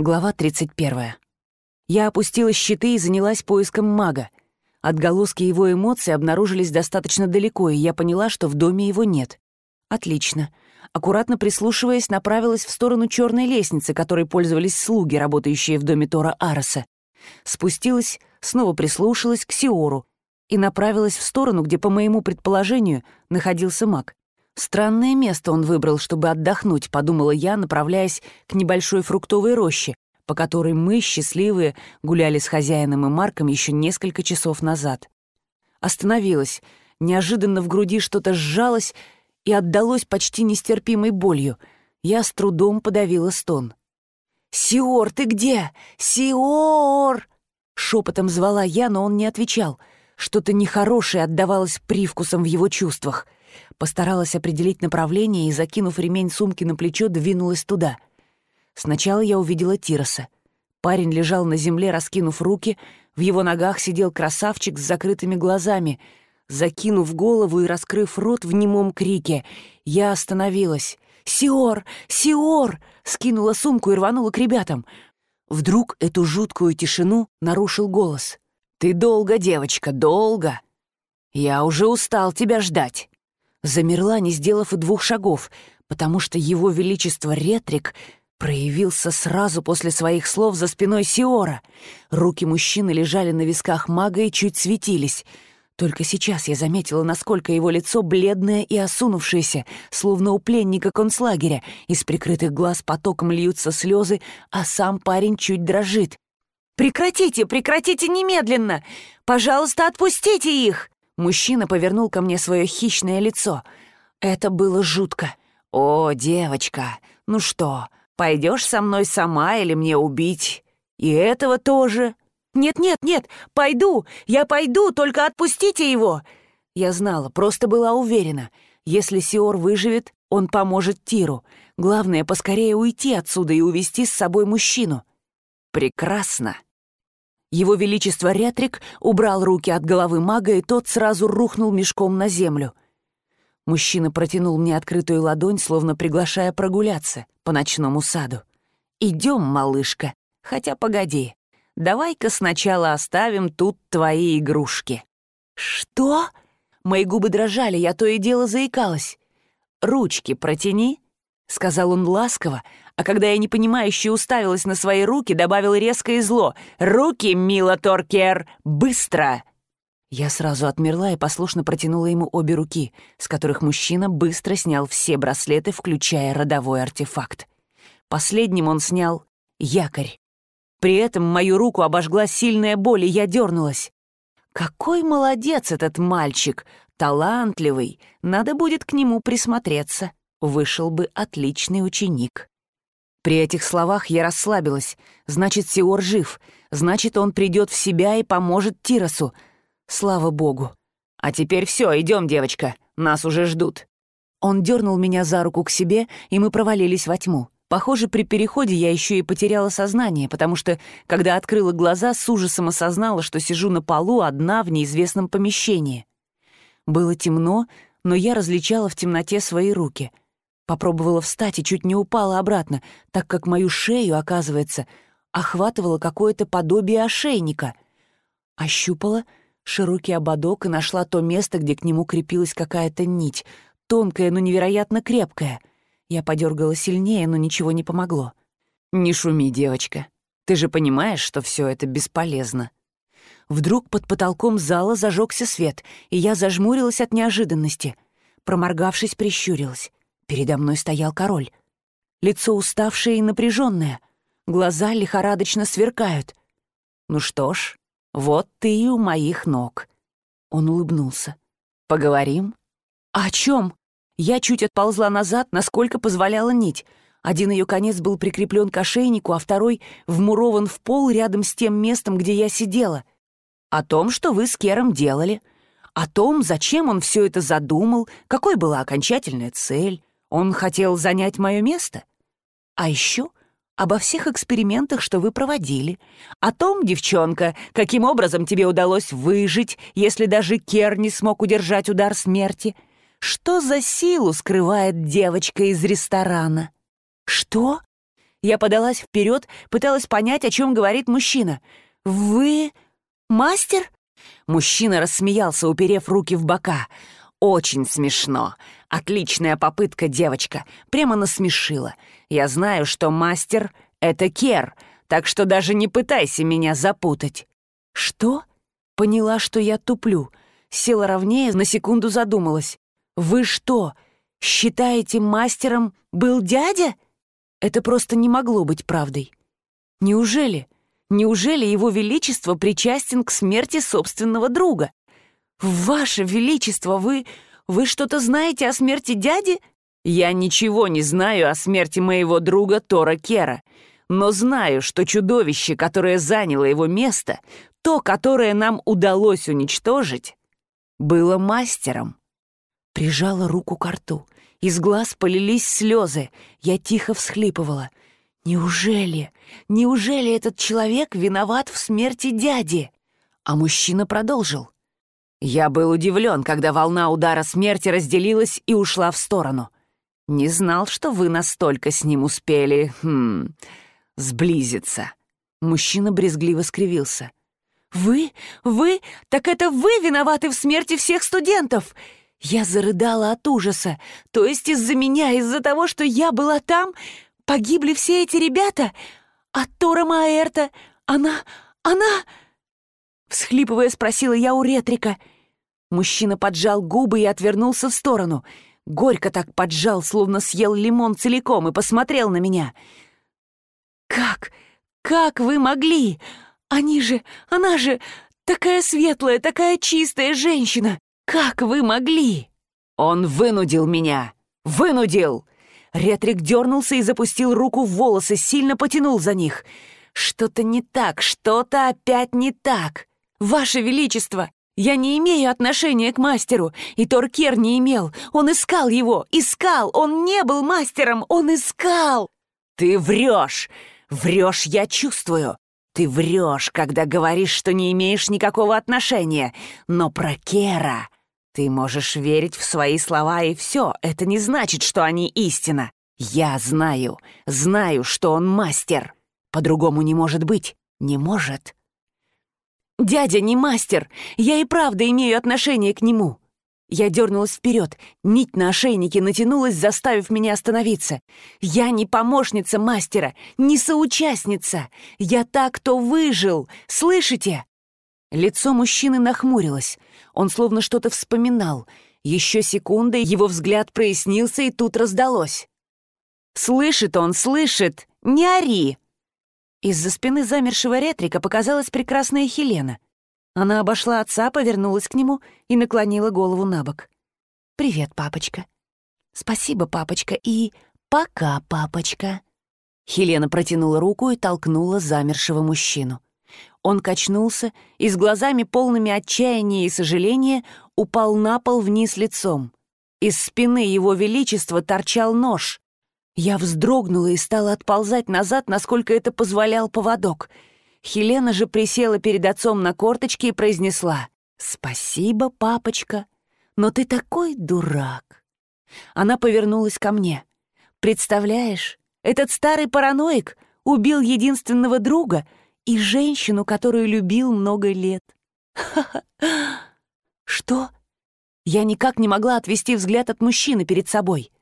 Глава 31. Я опустила щиты и занялась поиском мага. Отголоски его эмоций обнаружились достаточно далеко, и я поняла, что в доме его нет. Отлично. Аккуратно прислушиваясь, направилась в сторону черной лестницы, которой пользовались слуги, работающие в доме Тора Ароса. Спустилась, снова прислушалась к Сиору и направилась в сторону, где, по моему предположению, находился маг. Странное место он выбрал, чтобы отдохнуть, подумала я, направляясь к небольшой фруктовой роще, по которой мы, счастливые, гуляли с хозяином и Марком еще несколько часов назад. Остановилась. Неожиданно в груди что-то сжалось и отдалось почти нестерпимой болью. Я с трудом подавила стон. «Сиор, ты где? Сиор!» Шепотом звала я, но он не отвечал. Что-то нехорошее отдавалось привкусом в его чувствах — Постаралась определить направление и, закинув ремень сумки на плечо, двинулась туда. Сначала я увидела Тироса. Парень лежал на земле, раскинув руки, в его ногах сидел красавчик с закрытыми глазами. Закинув голову и раскрыв рот в немом крике, я остановилась. «Сиор! Сиор!» — скинула сумку и рванула к ребятам. Вдруг эту жуткую тишину нарушил голос. «Ты долго, девочка, долго! Я уже устал тебя ждать!» Замерла, не сделав и двух шагов, потому что его величество Ретрик проявился сразу после своих слов за спиной Сиора. Руки мужчины лежали на висках мага и чуть светились. Только сейчас я заметила, насколько его лицо бледное и осунувшееся, словно у пленника концлагеря. Из прикрытых глаз потоком льются слезы, а сам парень чуть дрожит. «Прекратите, прекратите немедленно! Пожалуйста, отпустите их!» Мужчина повернул ко мне свое хищное лицо. Это было жутко. «О, девочка, ну что, пойдешь со мной сама или мне убить? И этого тоже?» «Нет-нет, нет, пойду, я пойду, только отпустите его!» Я знала, просто была уверена. Если Сиор выживет, он поможет Тиру. Главное, поскорее уйти отсюда и увести с собой мужчину. «Прекрасно!» Его Величество Ретрик убрал руки от головы мага, и тот сразу рухнул мешком на землю. Мужчина протянул мне открытую ладонь, словно приглашая прогуляться по ночному саду. «Идем, малышка, хотя погоди. Давай-ка сначала оставим тут твои игрушки». «Что?» Мои губы дрожали, я то и дело заикалась. «Ручки протяни», — сказал он ласково, а когда я непонимающе уставилась на свои руки, добавил резко и зло. «Руки, Мила Торкер! Быстро!» Я сразу отмерла и послушно протянула ему обе руки, с которых мужчина быстро снял все браслеты, включая родовой артефакт. Последним он снял якорь. При этом мою руку обожгла сильная боль, и я дернулась. «Какой молодец этот мальчик! Талантливый! Надо будет к нему присмотреться. Вышел бы отличный ученик». При этих словах я расслабилась. Значит, Сиор жив. Значит, он придет в себя и поможет Тиросу. Слава богу. А теперь все, идем, девочка. Нас уже ждут. Он дернул меня за руку к себе, и мы провалились во тьму. Похоже, при переходе я еще и потеряла сознание, потому что, когда открыла глаза, с ужасом осознала, что сижу на полу одна в неизвестном помещении. Было темно, но я различала в темноте свои руки — Попробовала встать и чуть не упала обратно, так как мою шею, оказывается, охватывало какое-то подобие ошейника. Ощупала широкий ободок и нашла то место, где к нему крепилась какая-то нить, тонкая, но невероятно крепкая. Я подергала сильнее, но ничего не помогло. «Не шуми, девочка. Ты же понимаешь, что все это бесполезно». Вдруг под потолком зала зажегся свет, и я зажмурилась от неожиданности. Проморгавшись, прищурилась. Передо мной стоял король. Лицо уставшее и напряженное, глаза лихорадочно сверкают. «Ну что ж, вот ты и у моих ног». Он улыбнулся. «Поговорим?» «А «О чем?» Я чуть отползла назад, насколько позволяла нить. Один ее конец был прикреплен к ошейнику, а второй вмурован в пол рядом с тем местом, где я сидела. «О том, что вы с Кером делали», о том, зачем он все это задумал, какой была окончательная цель. Он хотел занять мое место? А еще обо всех экспериментах, что вы проводили. О том, девчонка, каким образом тебе удалось выжить, если даже Кер не смог удержать удар смерти. Что за силу скрывает девочка из ресторана? Что? Я подалась вперед, пыталась понять, о чем говорит мужчина. «Вы мастер?» Мужчина рассмеялся, уперев руки в бока. «Очень смешно. Отличная попытка, девочка. Прямо насмешила. Я знаю, что мастер — это Кер, так что даже не пытайся меня запутать». «Что?» Поняла, что я туплю. Села ровнее, на секунду задумалась. «Вы что, считаете мастером был дядя?» Это просто не могло быть правдой. Неужели? Неужели его величество причастен к смерти собственного друга? Ваше величество, вы... вы что-то знаете о смерти дяди? Я ничего не знаю о смерти моего друга Тора Кера, но знаю, что чудовище, которое заняло его место, то, которое нам удалось уничтожить, было мастером. Прижала руку к рту. Из глаз полились слезы. Я тихо всхлипывала. Неужели, неужели этот человек виноват в смерти дяди? А мужчина продолжил. Я был удивлен, когда волна удара смерти разделилась и ушла в сторону. Не знал, что вы настолько с ним успели, хм, сблизиться. Мужчина брезгливо скривился. «Вы? Вы? Так это вы виноваты в смерти всех студентов!» Я зарыдала от ужаса. То есть из-за меня, из-за того, что я была там, погибли все эти ребята? А Тора Маэрта, она... она... Всхлипывая, спросила я у Ретрика. Мужчина поджал губы и отвернулся в сторону. Горько так поджал, словно съел лимон целиком, и посмотрел на меня. «Как? Как вы могли? Они же... Она же... Такая светлая, такая чистая женщина! Как вы могли?» «Он вынудил меня! Вынудил!» Ретрик дернулся и запустил руку в волосы, сильно потянул за них. «Что-то не так, что-то опять не так! Ваше Величество, я не имею отношения к мастеру, и Торкер не имел. Он искал его, искал, он не был мастером, он искал!» «Ты врешь! Врешь, я чувствую! Ты врешь, когда говоришь, что не имеешь никакого отношения. Но про Кера ты можешь верить в свои слова, и все. Это не значит, что они истина. Я знаю, знаю, что он мастер. По-другому не может быть. Не может. «Дядя не мастер. Я и правда имею отношение к нему». Я дернулась вперед, нить на ошейнике натянулась, заставив меня остановиться. «Я не помощница мастера, не соучастница. Я та, кто выжил. Слышите?» Лицо мужчины нахмурилось. Он словно что-то вспоминал. Еще секунды, его взгляд прояснился, и тут раздалось. «Слышит он, слышит! Не ори!» Из-за спины замершего ретрика показалась прекрасная Хелена. Она обошла отца, повернулась к нему и наклонила голову на бок. «Привет, папочка». «Спасибо, папочка, и пока, папочка». Хелена протянула руку и толкнула замершего мужчину. Он качнулся и с глазами полными отчаяния и сожаления упал на пол вниз лицом. Из спины его величества торчал нож. Я вздрогнула и стала отползать назад, насколько это позволял поводок. Хелена же присела перед отцом на корточки и произнесла «Спасибо, папочка, но ты такой дурак». Она повернулась ко мне. «Представляешь, этот старый параноик убил единственного друга и женщину, которую любил много лет». «Что?» Я никак не могла отвести взгляд от мужчины перед собой.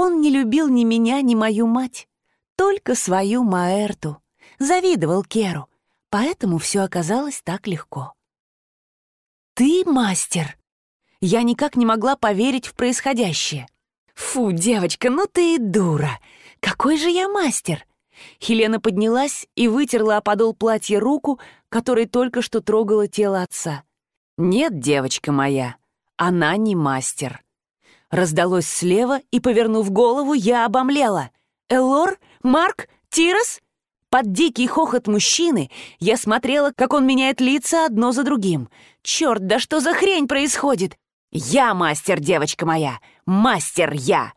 Он не любил ни меня, ни мою мать, только свою Маэрту. Завидовал Керу, поэтому все оказалось так легко. «Ты мастер!» Я никак не могла поверить в происходящее. «Фу, девочка, ну ты и дура! Какой же я мастер!» Хелена поднялась и вытерла о подол платья руку, которой только что трогала тело отца. «Нет, девочка моя, она не мастер. Раздалось слева, и, повернув голову, я обомлела. «Элор? Марк? Тирос?» Под дикий хохот мужчины я смотрела, как он меняет лица одно за другим. «Черт, да что за хрень происходит?» «Я мастер, девочка моя! Мастер я!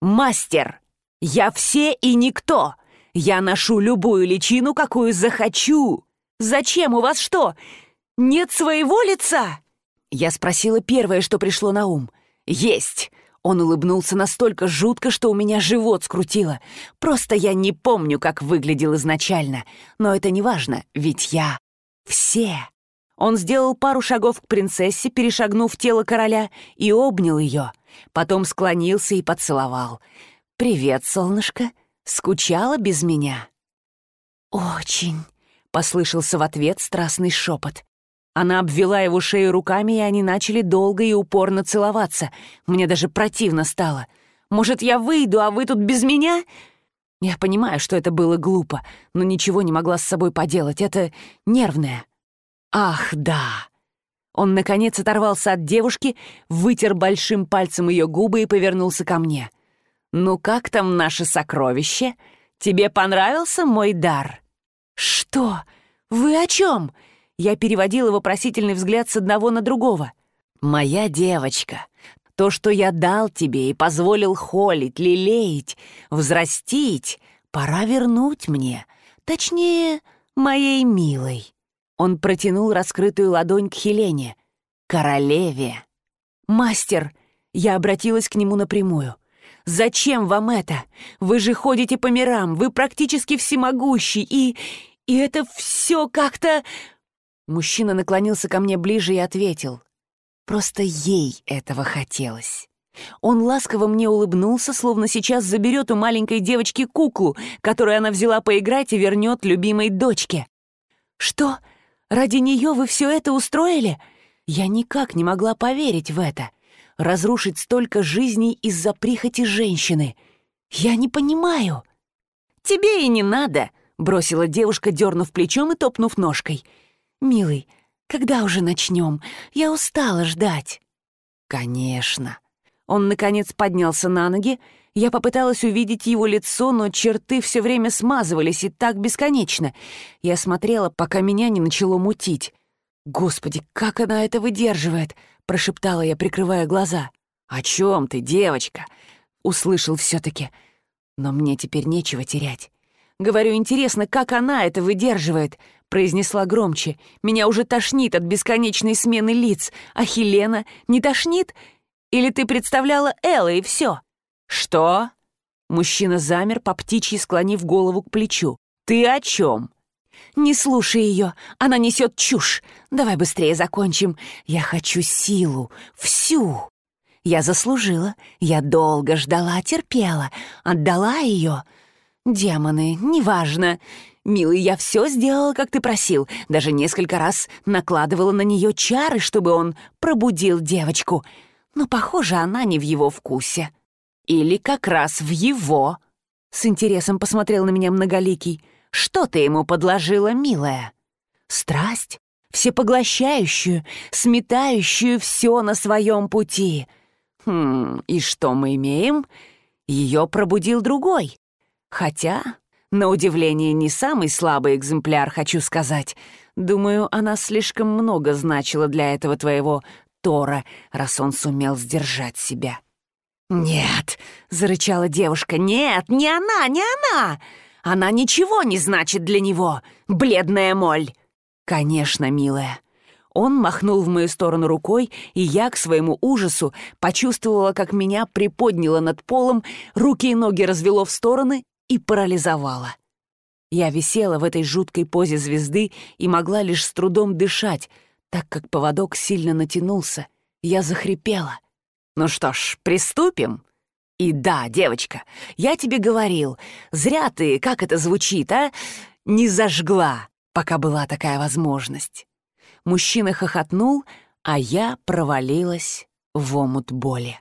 Мастер! Я все и никто! Я ношу любую личину, какую захочу! Зачем у вас что? Нет своего лица?» Я спросила первое, что пришло на ум — «Есть! Он улыбнулся настолько жутко, что у меня живот скрутило. Просто я не помню, как выглядел изначально. Но это не важно, ведь я все. Он сделал пару шагов к принцессе, перешагнув тело короля, и обнял ее. Потом склонился и поцеловал. «Привет, солнышко. Скучала без меня?» «Очень», — послышался в ответ страстный шепот. Она обвела его шею руками, и они начали долго и упорно целоваться. Мне даже противно стало. «Может, я выйду, а вы тут без меня?» Я понимаю, что это было глупо, но ничего не могла с собой поделать. Это нервное. Ах, да. Он, наконец, оторвался от девушки, вытер большим пальцем ее губы и повернулся ко мне. «Ну как там наше сокровище? Тебе понравился мой дар?» «Что? Вы о чем?» Я переводила вопросительный взгляд с одного на другого. «Моя девочка, то, что я дал тебе и позволил холить, лелеять, взрастить, пора вернуть мне, точнее, моей милой». Он протянул раскрытую ладонь к Хелене, королеве. «Мастер!» — я обратилась к нему напрямую. «Зачем вам это? Вы же ходите по мирам, вы практически всемогущий, и... и это все как-то...» Мужчина наклонился ко мне ближе и ответил. «Просто ей этого хотелось». Он ласково мне улыбнулся, словно сейчас заберет у маленькой девочки куклу, которую она взяла поиграть и вернет любимой дочке. «Что? Ради нее вы все это устроили?» Я никак не могла поверить в это. Разрушить столько жизней из-за прихоти женщины. Я не понимаю. «Тебе и не надо», — бросила девушка, дернув плечом и топнув ножкой. «Милый, когда уже начнем? Я устала ждать». «Конечно». Он, наконец, поднялся на ноги. Я попыталась увидеть его лицо, но черты все время смазывались и так бесконечно. Я смотрела, пока меня не начало мутить. «Господи, как она это выдерживает!» — прошептала я, прикрывая глаза. «О чем ты, девочка?» — услышал все-таки. «Но мне теперь нечего терять. Говорю, интересно, как она это выдерживает?» Произнесла громче. «Меня уже тошнит от бесконечной смены лиц. А Хелена не тошнит? Или ты представляла Элла и все?» «Что?» Мужчина замер, по птичьи склонив голову к плечу. «Ты о чем?» «Не слушай ее, она несет чушь. Давай быстрее закончим. Я хочу силу, всю. Я заслужила, я долго ждала, терпела, отдала ее. Демоны, неважно. «Милый, я все сделала, как ты просил. Даже несколько раз накладывала на нее чары, чтобы он пробудил девочку. Но, похоже, она не в его вкусе. Или как раз в его». С интересом посмотрел на меня многоликий. «Что ты ему подложила, милая?» «Страсть, всепоглощающую, сметающую все на своем пути». «Хм, и что мы имеем?» Ее пробудил другой. Хотя на удивление, не самый слабый экземпляр, хочу сказать. Думаю, она слишком много значила для этого твоего Тора, раз он сумел сдержать себя». «Нет!» — зарычала девушка. «Нет, не она, не она! Она ничего не значит для него, бледная моль!» «Конечно, милая!» Он махнул в мою сторону рукой, и я, к своему ужасу, почувствовала, как меня приподняло над полом, руки и ноги развело в стороны, и парализовала. Я висела в этой жуткой позе звезды и могла лишь с трудом дышать, так как поводок сильно натянулся. Я захрипела. «Ну что ж, приступим?» «И да, девочка, я тебе говорил, зря ты, как это звучит, а, не зажгла, пока была такая возможность». Мужчина хохотнул, а я провалилась в омут боли.